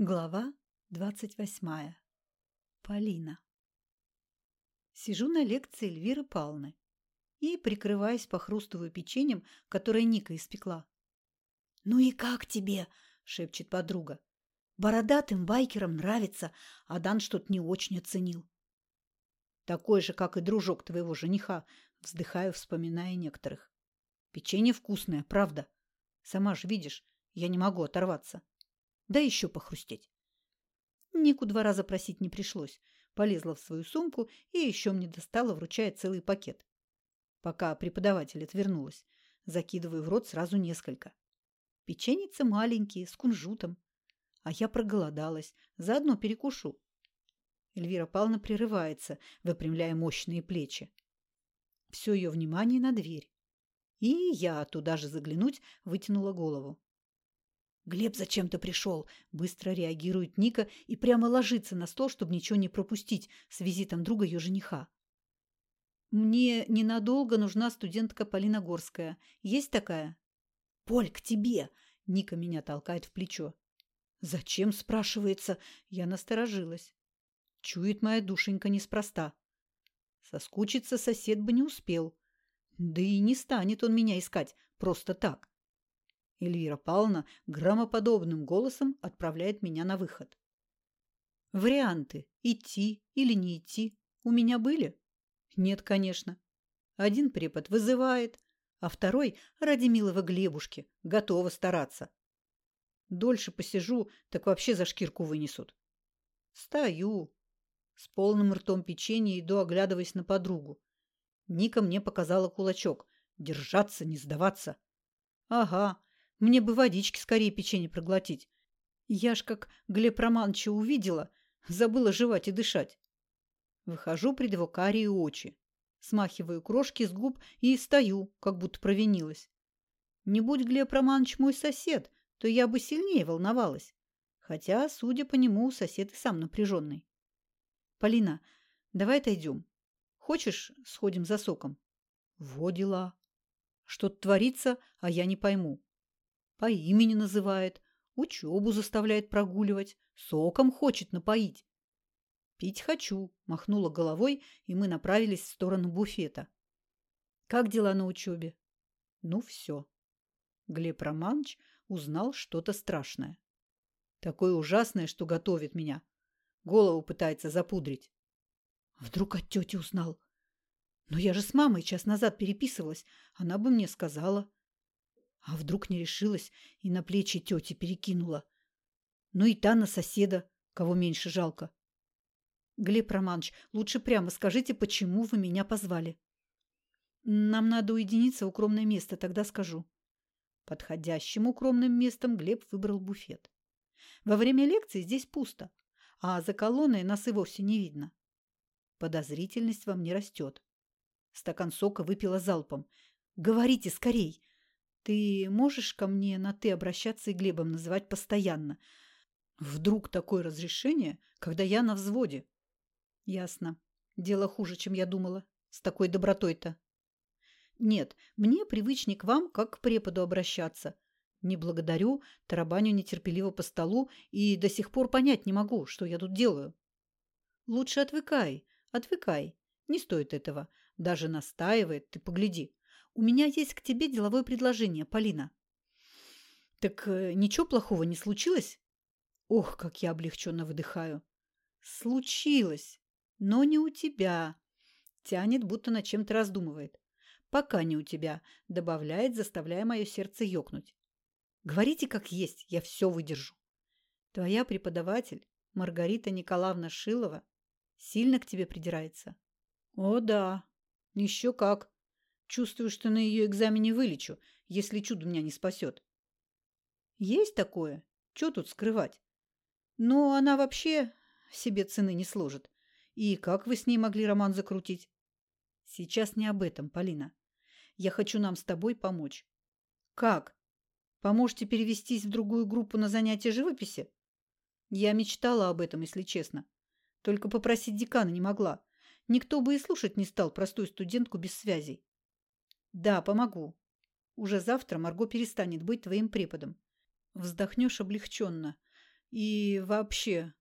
Глава двадцать восьмая. Полина. Сижу на лекции Эльвиры Павловны и, прикрываясь, похрустываю печеньем, которое Ника испекла. «Ну и как тебе?» – шепчет подруга. «Бородатым байкерам нравится, а Дан что-то не очень оценил». «Такой же, как и дружок твоего жениха», – вздыхаю, вспоминая некоторых. «Печенье вкусное, правда. Сама же видишь, я не могу оторваться». Да еще похрустеть. Нику два раза просить не пришлось. Полезла в свою сумку и еще мне достала, вручая целый пакет. Пока преподаватель отвернулась, закидываю в рот сразу несколько. Печеницы маленькие, с кунжутом. А я проголодалась, заодно перекушу. Эльвира Павловна прерывается, выпрямляя мощные плечи. Все ее внимание на дверь. И я туда же заглянуть вытянула голову. «Глеб зачем-то пришел», – быстро реагирует Ника и прямо ложится на стол, чтобы ничего не пропустить с визитом друга ее жениха. «Мне ненадолго нужна студентка Полина Горская. Есть такая?» «Поль, к тебе!» – Ника меня толкает в плечо. «Зачем?» – спрашивается. Я насторожилась. Чует моя душенька неспроста. Соскучиться сосед бы не успел. Да и не станет он меня искать просто так. Эльвира Павловна громоподобным голосом отправляет меня на выход. Варианты – идти или не идти – у меня были? Нет, конечно. Один препод вызывает, а второй ради милого Глебушки готова стараться. Дольше посижу, так вообще за шкирку вынесут. Стою. С полным ртом печенья иду, оглядываясь на подругу. Ника мне показала кулачок. Держаться, не сдаваться. Ага, мне бы водички скорее печенье проглотить. Я ж как Глеб Романовича увидела, забыла жевать и дышать. Выхожу пред его карие очи, смахиваю крошки с губ и стою, как будто провинилась. Не будь Глеб Романович мой сосед, то я бы сильнее волновалась. Хотя, судя по нему, сосед и сам напряженный. Полина, давай отойдем. Хочешь, сходим за соком? Во дела. Что-то творится, а я не пойму. По имени называет, учебу заставляет прогуливать, соком хочет напоить. Пить хочу, махнула головой, и мы направились в сторону буфета. Как дела на учебе? Ну, все. Глеб Романович узнал что-то страшное. Такое ужасное, что готовит меня. Голову пытается запудрить. Вдруг от тети узнал. Но я же с мамой час назад переписывалась. Она бы мне сказала. А вдруг не решилась и на плечи тети перекинула? Ну и та на соседа, кого меньше жалко. Глеб Романович, лучше прямо скажите, почему вы меня позвали. Нам надо уединиться в укромное место, тогда скажу. Подходящим укромным местом Глеб выбрал буфет. Во время лекции здесь пусто, а за колонной нас и вовсе не видно. Подозрительность во мне растет. Стакан сока выпила залпом. «Говорите скорей!» Ты можешь ко мне на «ты» обращаться и Глебом называть постоянно? Вдруг такое разрешение, когда я на взводе? Ясно. Дело хуже, чем я думала. С такой добротой-то. Нет, мне привычней к вам, как к преподу обращаться. Не благодарю, тарабаню нетерпеливо по столу и до сих пор понять не могу, что я тут делаю. Лучше отвыкай, отвыкай. Не стоит этого. Даже настаивает, ты погляди. У меня есть к тебе деловое предложение, Полина. Так э, ничего плохого не случилось? Ох, как я облегченно выдыхаю. Случилось, но не у тебя. Тянет, будто над чем-то раздумывает. Пока не у тебя, добавляет, заставляя мое сердце ёкнуть. Говорите как есть, я все выдержу. Твоя преподаватель, Маргарита Николаевна Шилова, сильно к тебе придирается. О да, еще как. Чувствую, что на ее экзамене вылечу, если чудо меня не спасет. Есть такое? Что тут скрывать? Но она вообще себе цены не сложит. И как вы с ней могли роман закрутить? Сейчас не об этом, Полина. Я хочу нам с тобой помочь. Как? Поможете перевестись в другую группу на занятия живописи? Я мечтала об этом, если честно. Только попросить декана не могла. Никто бы и слушать не стал простую студентку без связей. Да, помогу. Уже завтра Марго перестанет быть твоим преподом. Вздохнешь облегченно. И вообще,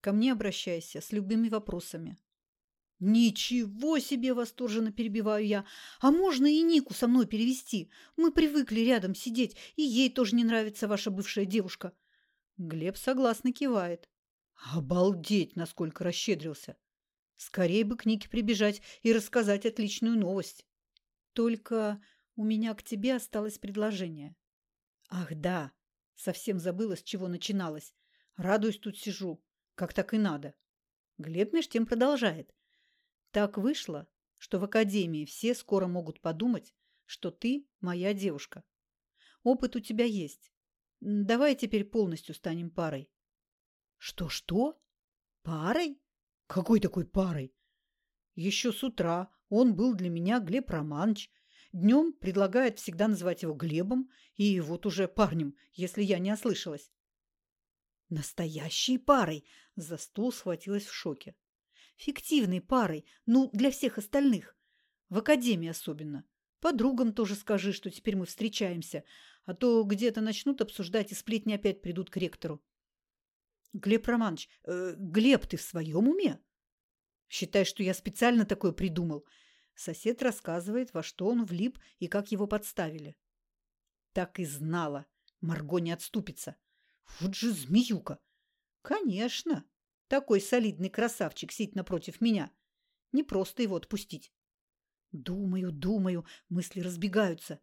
ко мне обращайся с любыми вопросами. «Ничего себе!» – восторженно перебиваю я. «А можно и Нику со мной перевести? Мы привыкли рядом сидеть, и ей тоже не нравится ваша бывшая девушка». Глеб согласно кивает. Обалдеть, насколько расщедрился. Скорее бы к Нике прибежать и рассказать отличную новость. Только у меня к тебе осталось предложение. Ах, да, совсем забыла, с чего начиналось. Радуюсь тут сижу, как так и надо. Глеб меж тем продолжает. Так вышло, что в академии все скоро могут подумать, что ты моя девушка. Опыт у тебя есть. Давай теперь полностью станем парой. Что-что? Парой? Какой такой парой? Еще с утра он был для меня Глеб Романович. Днем предлагает всегда называть его Глебом, и вот уже парнем, если я не ослышалась. Настоящей парой! За стул схватилась в шоке фиктивной парой, ну, для всех остальных. В академии особенно. Подругам тоже скажи, что теперь мы встречаемся, а то где-то начнут обсуждать и сплетни опять придут к ректору. Глеб Романович, э, Глеб, ты в своем уме? Считай, что я специально такое придумал. Сосед рассказывает, во что он влип и как его подставили. Так и знала. Марго не отступится. Вот же змеюка. Конечно. Такой солидный красавчик сидит напротив меня. Не просто его отпустить. Думаю, думаю, мысли разбегаются.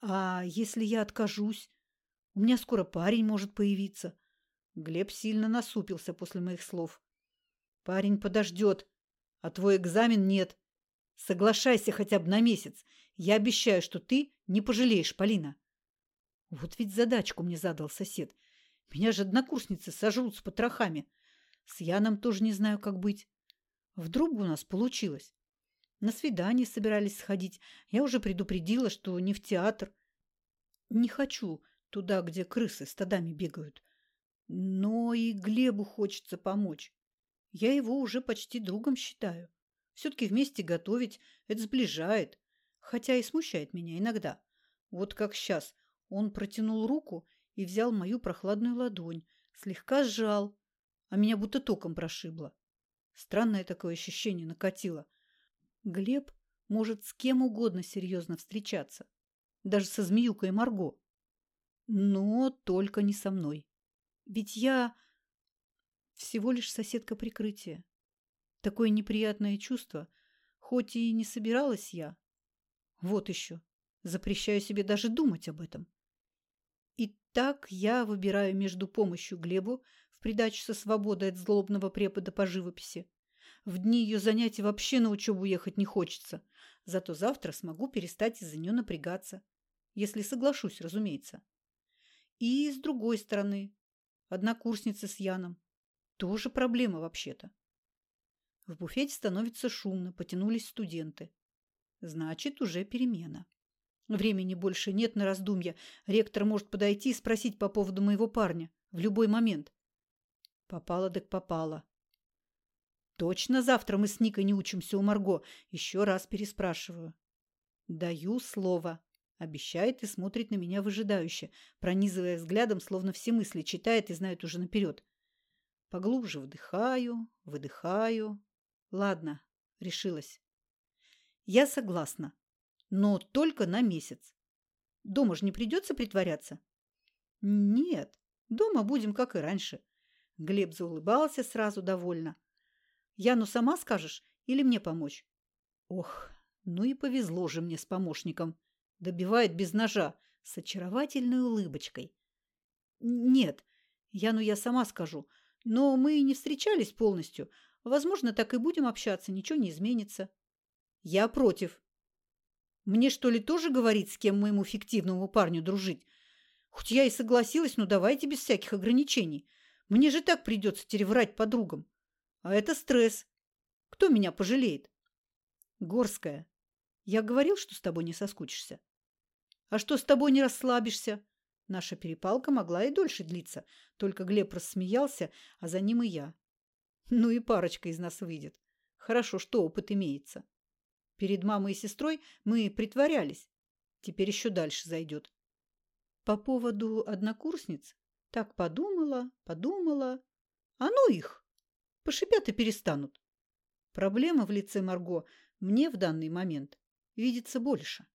А если я откажусь? У меня скоро парень может появиться. Глеб сильно насупился после моих слов. Парень подождет, а твой экзамен нет. Соглашайся хотя бы на месяц. Я обещаю, что ты не пожалеешь, Полина. Вот ведь задачку мне задал сосед. Меня же однокурсницы сожрут с потрохами. С Яном тоже не знаю, как быть. Вдруг у нас получилось. На свидание собирались сходить. Я уже предупредила, что не в театр. Не хочу туда, где крысы стадами бегают. Но и Глебу хочется помочь. Я его уже почти другом считаю. Все-таки вместе готовить – это сближает, хотя и смущает меня иногда. Вот как сейчас он протянул руку и взял мою прохладную ладонь, слегка сжал, а меня будто током прошибло. Странное такое ощущение накатило. Глеб может с кем угодно серьезно встречаться. Даже со змеюкой Марго. Но только не со мной. Ведь я всего лишь соседка прикрытия. Такое неприятное чувство, хоть и не собиралась я. Вот еще. Запрещаю себе даже думать об этом. И так я выбираю между помощью Глебу придачу со свободой от злобного препода по живописи. В дни ее занятий вообще на учебу ехать не хочется. Зато завтра смогу перестать из-за нее напрягаться. Если соглашусь, разумеется. И с другой стороны, однокурсница с Яном. Тоже проблема вообще-то. В буфете становится шумно, потянулись студенты. Значит, уже перемена. Времени больше нет на раздумья. Ректор может подойти и спросить по поводу моего парня в любой момент. Попала так попала. Точно завтра мы с Никой не учимся у Марго? Еще раз переспрашиваю. Даю слово. Обещает и смотрит на меня выжидающе, пронизывая взглядом, словно все мысли читает и знает уже наперед. Поглубже вдыхаю, выдыхаю. Ладно, решилась. Я согласна, но только на месяц. Дома же не придется притворяться? Нет, дома будем, как и раньше. Глеб заулыбался сразу довольно. «Яну сама скажешь или мне помочь?» «Ох, ну и повезло же мне с помощником. Добивает без ножа, с очаровательной улыбочкой». «Нет, Яну я сама скажу, но мы не встречались полностью. Возможно, так и будем общаться, ничего не изменится». «Я против». «Мне, что ли, тоже говорить, с кем моему фиктивному парню дружить? Хоть я и согласилась, но давайте без всяких ограничений. Мне же так придется теперь врать подругам. А это стресс. Кто меня пожалеет? Горская, я говорил, что с тобой не соскучишься. А что с тобой не расслабишься? Наша перепалка могла и дольше длиться. Только Глеб рассмеялся, а за ним и я. Ну и парочка из нас выйдет. Хорошо, что опыт имеется. Перед мамой и сестрой мы притворялись. Теперь еще дальше зайдет. По поводу однокурсниц Так подумала, подумала. А ну их! Пошипят и перестанут. Проблема в лице Марго мне в данный момент видится больше.